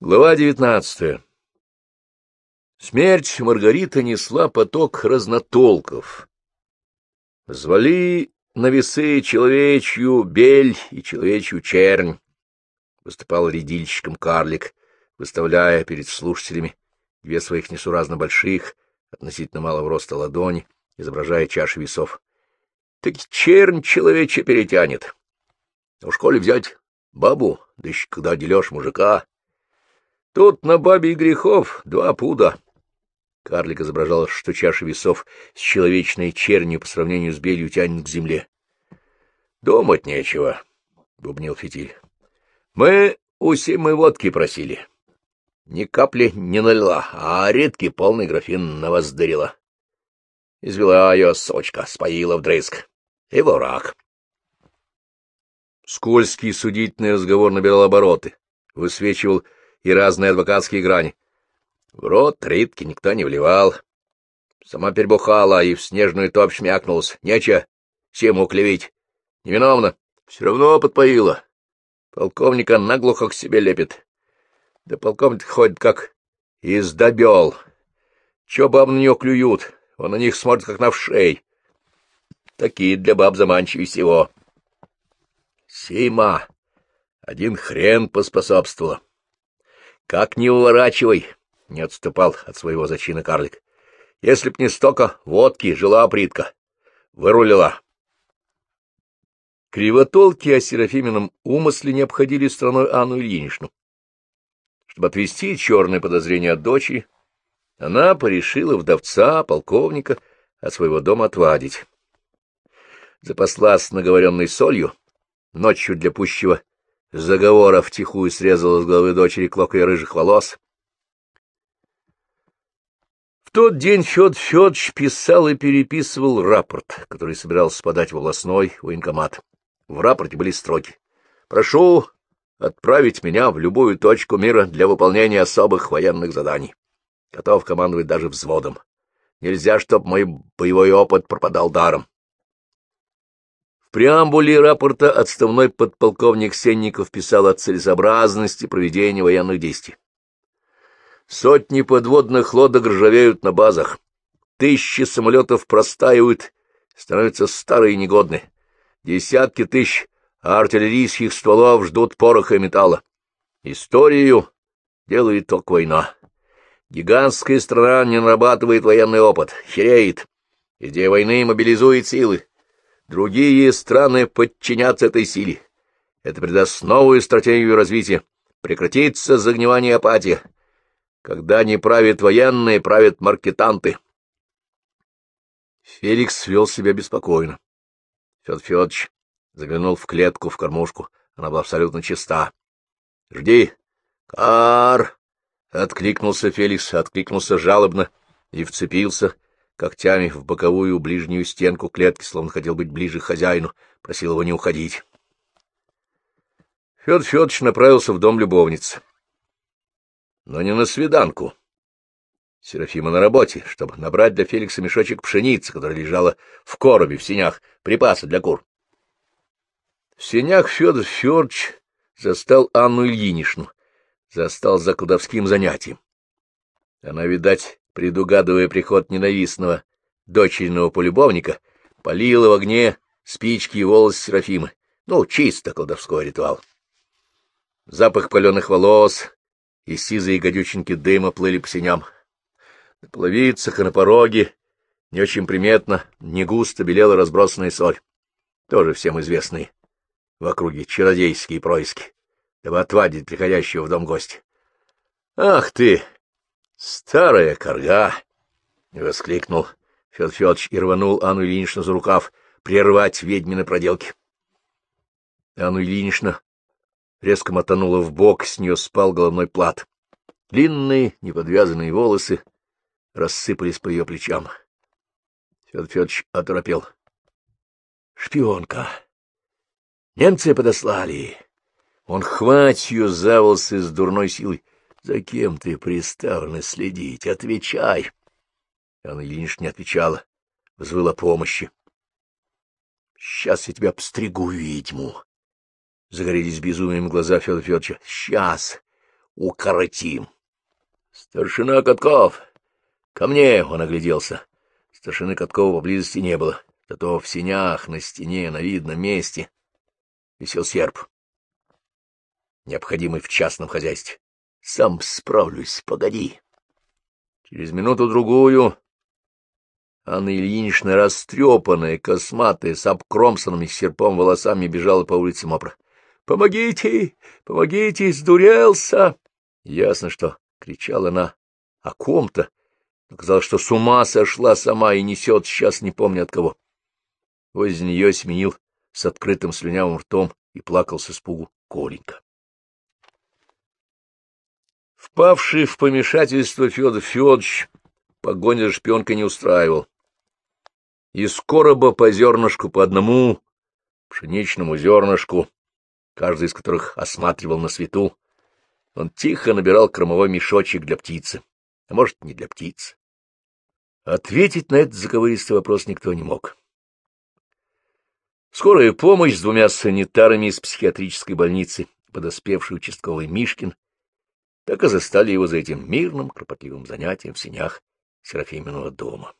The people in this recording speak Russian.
Глава девятнадцатая Смерть Маргарита несла поток разнотолков. Звали на весы человечью бель и человечью чернь. Выступал редильщиком карлик, выставляя перед слушателями две своих несуразно больших, относительно малого роста ладони, изображая чаши весов. Так чернь человечья перетянет. А уж коли взять бабу, да еще когда делешь мужика, Тут на бабе и грехов два пуда. Карлик изображал, что чаша весов с человечной чернью по сравнению с белью тянет к земле. — Думать нечего, — бубнил Фитиль. — Мы у Симы водки просили. Ни капли не налила, а редкий полный графин навоздырила. Извела ее сочка, споила вдрызг. И враг. Скользкий судительный разговор набирал обороты, высвечивал и разные адвокатские грани. В рот ритки никто не вливал. Сама перебухала и в снежную топь шмякнулась. Нече всему клевить. Невиновно. Все равно подпоила. Полковника наглухо к себе лепит. Да полковник ходит как издобел. Че баб на нее клюют? Он на них смотрит, как на вшей. Такие для баб заманчивее всего. Сейма. Один хрен поспособствовала. Как не уворачивай, — не отступал от своего зачина карлик. Если б не столько водки, жила притка. Вырулила. Кривотолки о Серафимином умысле не обходили страной Анну Ильиничну. Чтобы отвести черные подозрения от дочери, она порешила вдовца, полковника, от своего дома отвадить. Запаслась наговоренной солью, ночью для пущего заговора втихую срезала с головы дочери клокой рыжих волос. В тот день Фед Федорович писал и переписывал рапорт, который собирался подать в областной военкомат. В рапорте были строки. «Прошу отправить меня в любую точку мира для выполнения особых военных заданий. Готов командовать даже взводом. Нельзя, чтобы мой боевой опыт пропадал даром. В преамбуле рапорта отставной подполковник Сенников писал о целесообразности проведения военных действий. Сотни подводных лодок ржавеют на базах, тысячи самолетов простаивают, становятся старые и негодны, десятки тысяч артиллерийских стволов ждут пороха и металла. Историю делает только война. Гигантская страна не нарабатывает военный опыт, хереет. Идея войны мобилизует силы, Другие страны подчинятся этой силе. Это придаст новую стратегию развития. Прекратится загнивание и апатия. Когда не правят военные, правят маркетанты. Феликс вел себя беспокойно. Федор Федорович заглянул в клетку, в кормушку. Она была абсолютно чиста. — Жди. — Кар! — откликнулся Феликс, откликнулся жалобно и вцепился когтями в боковую ближнюю стенку клетки, словно хотел быть ближе к хозяину, просил его не уходить. Федор Федорович направился в дом любовницы. Но не на свиданку. Серафима на работе, чтобы набрать для Феликса мешочек пшеницы, которая лежала в коробе в сенях, припасы для кур. В сенях Федор Федорович застал Анну Ильиничну, застал за кладовским занятием. Она, видать, предугадывая приход ненавистного дочерного полюбовника, полила в огне спички и волосы Серафимы. Ну, чисто колдовской ритуал. Запах паленых волос и сизые гадюченьки дыма плыли по синям. На половицах и на пороге не очень приметно, не густо белела разбросанная соль. Тоже всем известные в округе чародейские происки, дабы отвадить приходящего в дом гостя. — Ах ты! Старая корга! — воскликнул Федор Федорович и рванул Анну Ильиничну за рукав прервать ведьмины проделки. Анну Ильинична резко мотанула в бок, с нее спал головной плат. Длинные, неподвязанные волосы рассыпались по ее плечам. Федор Федорович оторопел. — Шпионка! Немцы подослали! Он хвать ее за волосы с дурной силой. За кем ты приставлена следить? Отвечай! Анна Ильинична не отвечала, взвыла помощи. Сейчас я тебя обстригу, ведьму. Загорелись безумием глаза Федора Федоровича. Сейчас! укоротим. — Старшина Катков! Ко мне! — он огляделся. Старшины Каткова поблизости не было, зато в синях на стене на видном месте висел серп, необходимый в частном хозяйстве. Сам справлюсь, погоди. Через минуту-другую Анна Ильинична, растрепанная, косматая, с обкромсанными серпом волосами, бежала по улице Мопра. — Помогите! Помогите! Сдурелся! Ясно, что кричала она о ком-то. Казалось, что с ума сошла сама и несет сейчас не помню от кого. Возле нее сменил с открытым слюнявым ртом и плакал с испугу Коленька. Впавший в помешательство Федор Федорович погоня за шпионкой не устраивал. Из короба по зернышку по одному пшеничному зернышку, каждый из которых осматривал на свету, он тихо набирал кормовой мешочек для птицы, а может, не для птицы. Ответить на этот заковыристый вопрос никто не мог. Скорая помощь с двумя санитарами из психиатрической больницы, подоспевший участковый Мишкин, так и застали его за этим мирным, кропотливым занятием в сенях Серафиминого дома.